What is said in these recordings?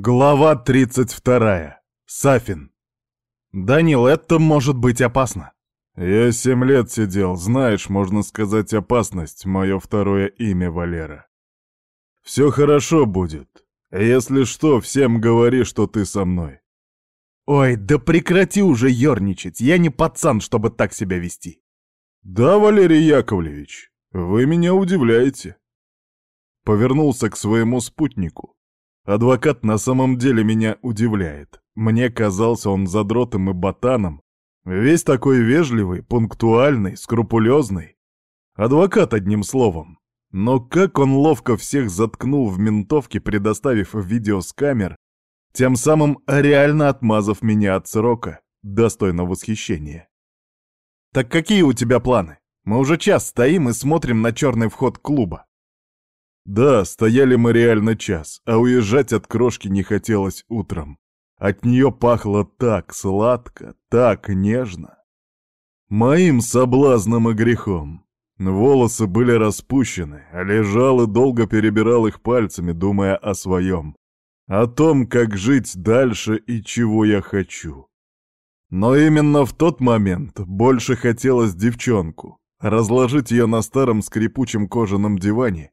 Глава 32. Сафин. «Данил, это может быть опасно». «Я семь лет сидел, знаешь, можно сказать, опасность, мое второе имя Валера. Все хорошо будет. Если что, всем говори, что ты со мной». «Ой, да прекрати уже ерничать, я не пацан, чтобы так себя вести». «Да, Валерий Яковлевич, вы меня удивляете». Повернулся к своему спутнику. Адвокат на самом деле меня удивляет. Мне казался он задротом и ботаном. Весь такой вежливый, пунктуальный, скрупулезный. Адвокат, одним словом. Но как он ловко всех заткнул в ментовке, предоставив видео с камер, тем самым реально отмазав меня от срока, достойно восхищения. «Так какие у тебя планы? Мы уже час стоим и смотрим на черный вход клуба. Да, стояли мы реально час, а уезжать от крошки не хотелось утром. От нее пахло так сладко, так нежно. Моим соблазном и грехом. Волосы были распущены, а лежал и долго перебирал их пальцами, думая о своем. О том, как жить дальше и чего я хочу. Но именно в тот момент больше хотелось девчонку, разложить ее на старом скрипучем кожаном диване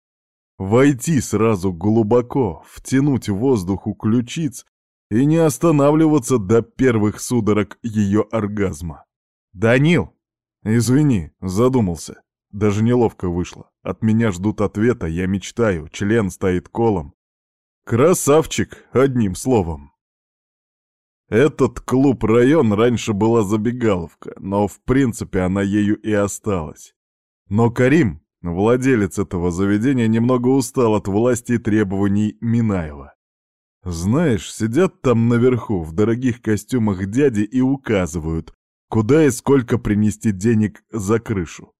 Войти сразу глубоко, втянуть воздух у ключиц и не останавливаться до первых судорог ее оргазма. «Данил!» «Извини, задумался. Даже неловко вышло. От меня ждут ответа, я мечтаю, член стоит колом. Красавчик, одним словом!» Этот клуб-район раньше была забегаловка, но в принципе она ею и осталась. Но Карим, Владелец этого заведения немного устал от власти и требований Минаева. Знаешь, сидят там наверху в дорогих костюмах дяди и указывают, куда и сколько принести денег за крышу.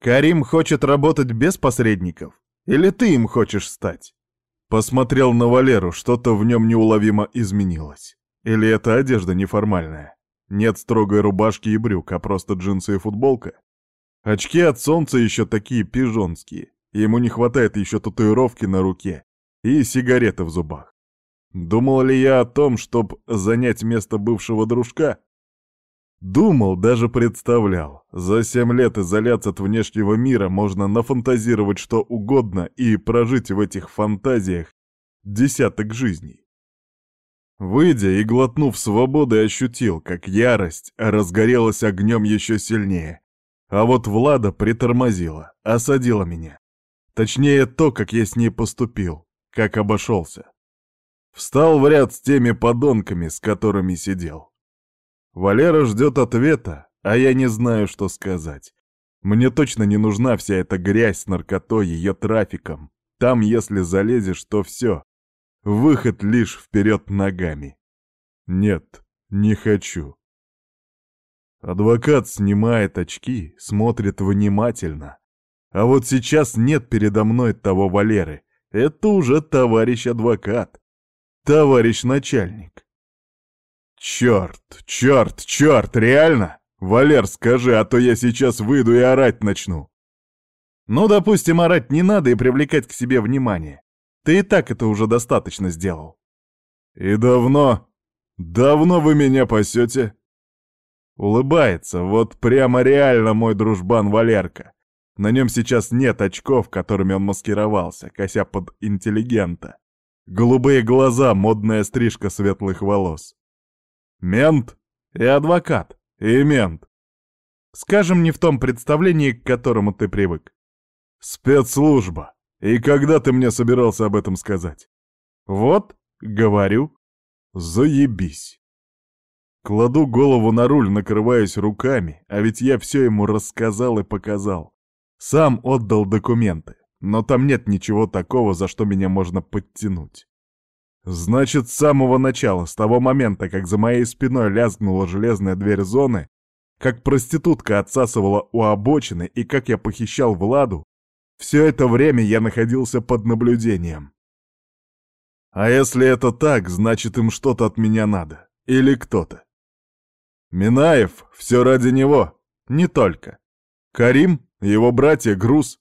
Карим хочет работать без посредников? Или ты им хочешь стать? Посмотрел на Валеру, что-то в нем неуловимо изменилось. Или это одежда неформальная? Нет строгой рубашки и брюк, а просто джинсы и футболка? Очки от солнца еще такие пижонские. Ему не хватает еще татуировки на руке и сигареты в зубах. Думал ли я о том, чтобы занять место бывшего дружка? Думал, даже представлял. За семь лет изоляции от внешнего мира можно нафантазировать что угодно и прожить в этих фантазиях десяток жизней. Выйдя и глотнув свободы, ощутил, как ярость разгорелась огнем еще сильнее, а вот Влада притормозила, осадила меня. Точнее, то, как я с ней поступил, как обошелся. Встал в ряд с теми подонками, с которыми сидел. Валера ждет ответа, а я не знаю, что сказать. Мне точно не нужна вся эта грязь с наркотой, ее трафиком. Там, если залезешь, то все. Выход лишь вперед ногами. Нет, не хочу. Адвокат снимает очки, смотрит внимательно. А вот сейчас нет передо мной того Валеры. Это уже товарищ адвокат. Товарищ начальник. Черт, черт, черт, реально? Валер, скажи, а то я сейчас выйду и орать начну. Ну, допустим, орать не надо и привлекать к себе внимание. Ты и так это уже достаточно сделал. И давно, давно вы меня пасете? Улыбается, вот прямо реально мой дружбан Валерка. На нем сейчас нет очков, которыми он маскировался, кося под интеллигента. Голубые глаза, модная стрижка светлых волос. Мент и адвокат, и мент. Скажем, не в том представлении, к которому ты привык. Спецслужба. И когда ты мне собирался об этом сказать? Вот, говорю, заебись. Кладу голову на руль, накрываясь руками, а ведь я все ему рассказал и показал. Сам отдал документы, но там нет ничего такого, за что меня можно подтянуть. Значит, с самого начала, с того момента, как за моей спиной лязгнула железная дверь зоны, как проститутка отсасывала у обочины и как я похищал Владу, все это время я находился под наблюдением. А если это так, значит им что-то от меня надо. Или кто-то. Минаев, все ради него. Не только. Карим, его братья Груз.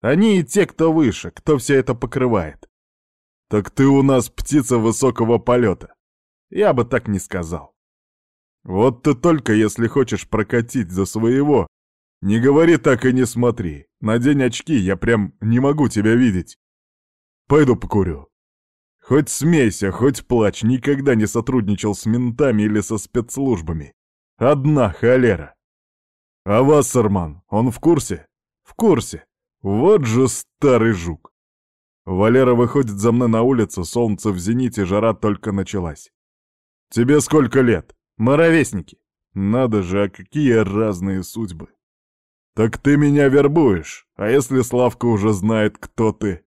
Они и те, кто выше, кто все это покрывает. Так ты у нас птица высокого полета. Я бы так не сказал. Вот ты только, если хочешь прокатить за своего, не говори так и не смотри. Надень очки, я прям не могу тебя видеть. Пойду покурю. Хоть смейся, хоть плачь, никогда не сотрудничал с ментами или со спецслужбами. Одна холера. А Вассерман, он в курсе? В курсе. Вот же старый жук. Валера выходит за мной на улицу, солнце в зените, жара только началась. Тебе сколько лет? Мы ровесники. Надо же, а какие разные судьбы. Так ты меня вербуешь, а если Славка уже знает, кто ты?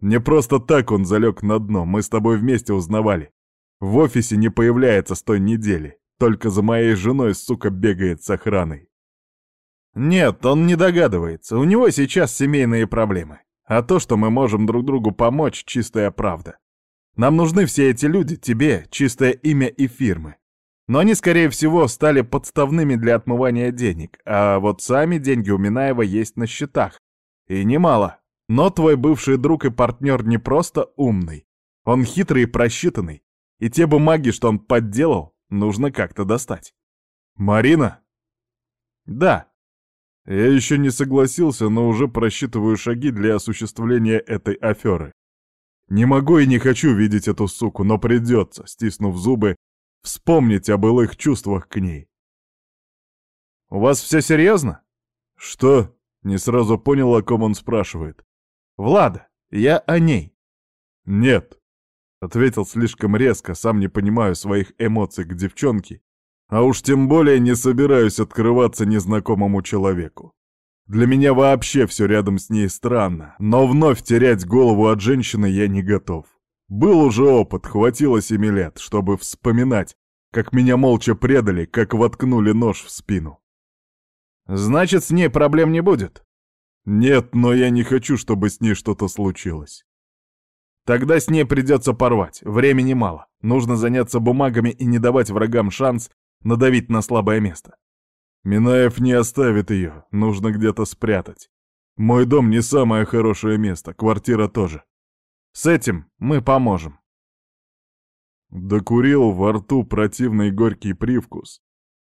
Не просто так он залег на дно, мы с тобой вместе узнавали. В офисе не появляется с той недели, только за моей женой, сука, бегает с охраной. Нет, он не догадывается, у него сейчас семейные проблемы. А то, что мы можем друг другу помочь, чистая правда. Нам нужны все эти люди, тебе, чистое имя и фирмы. Но они, скорее всего, стали подставными для отмывания денег, а вот сами деньги у Минаева есть на счетах. И немало. Но твой бывший друг и партнер не просто умный. Он хитрый и просчитанный. И те бумаги, что он подделал, нужно как-то достать. Марина? Да. Я еще не согласился, но уже просчитываю шаги для осуществления этой аферы. Не могу и не хочу видеть эту суку, но придется, стиснув зубы, вспомнить о былых чувствах к ней. «У вас все серьезно?» «Что?» — не сразу понял, о ком он спрашивает. «Влада, я о ней». «Нет», — ответил слишком резко, сам не понимаю своих эмоций к девчонке а уж тем более не собираюсь открываться незнакомому человеку. Для меня вообще все рядом с ней странно, но вновь терять голову от женщины я не готов. Был уже опыт, хватило семи лет, чтобы вспоминать, как меня молча предали, как воткнули нож в спину. Значит, с ней проблем не будет? Нет, но я не хочу, чтобы с ней что-то случилось. Тогда с ней придется порвать, времени мало. Нужно заняться бумагами и не давать врагам шанс надавить на слабое место. Минаев не оставит ее, нужно где-то спрятать. Мой дом не самое хорошее место, квартира тоже. С этим мы поможем. Докурил во рту противный горький привкус.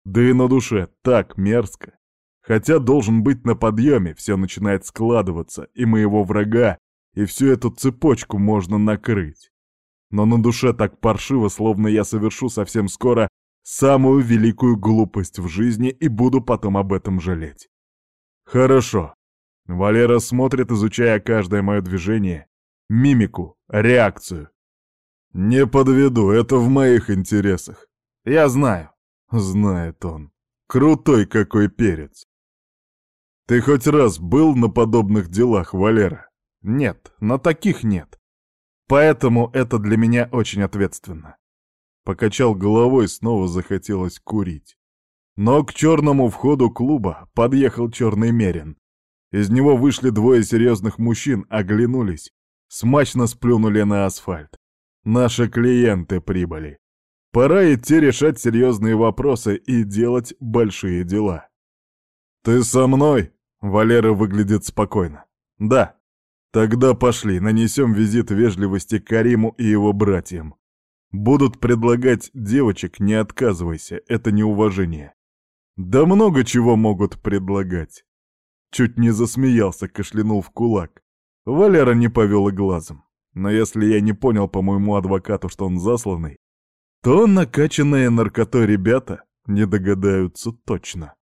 Да и на душе так мерзко. Хотя должен быть на подъеме, все начинает складываться, и моего врага, и всю эту цепочку можно накрыть. Но на душе так паршиво, словно я совершу совсем скоро самую великую глупость в жизни и буду потом об этом жалеть. Хорошо. Валера смотрит, изучая каждое мое движение, мимику, реакцию. Не подведу, это в моих интересах. Я знаю. Знает он. Крутой какой перец. Ты хоть раз был на подобных делах, Валера? Нет, на таких нет. Поэтому это для меня очень ответственно. Покачал головой, снова захотелось курить. Но к черному входу клуба подъехал черный мерин. Из него вышли двое серьезных мужчин, оглянулись, смачно сплюнули на асфальт. Наши клиенты прибыли. Пора идти решать серьезные вопросы и делать большие дела. «Ты со мной?» — Валера выглядит спокойно. «Да». «Тогда пошли, нанесем визит вежливости Кариму и его братьям. Будут предлагать девочек, не отказывайся, это неуважение. Да много чего могут предлагать. Чуть не засмеялся, кашлянул в кулак. Валера не повел и глазом. Но если я не понял по моему адвокату, что он засланный, то накачанные наркотой ребята не догадаются точно.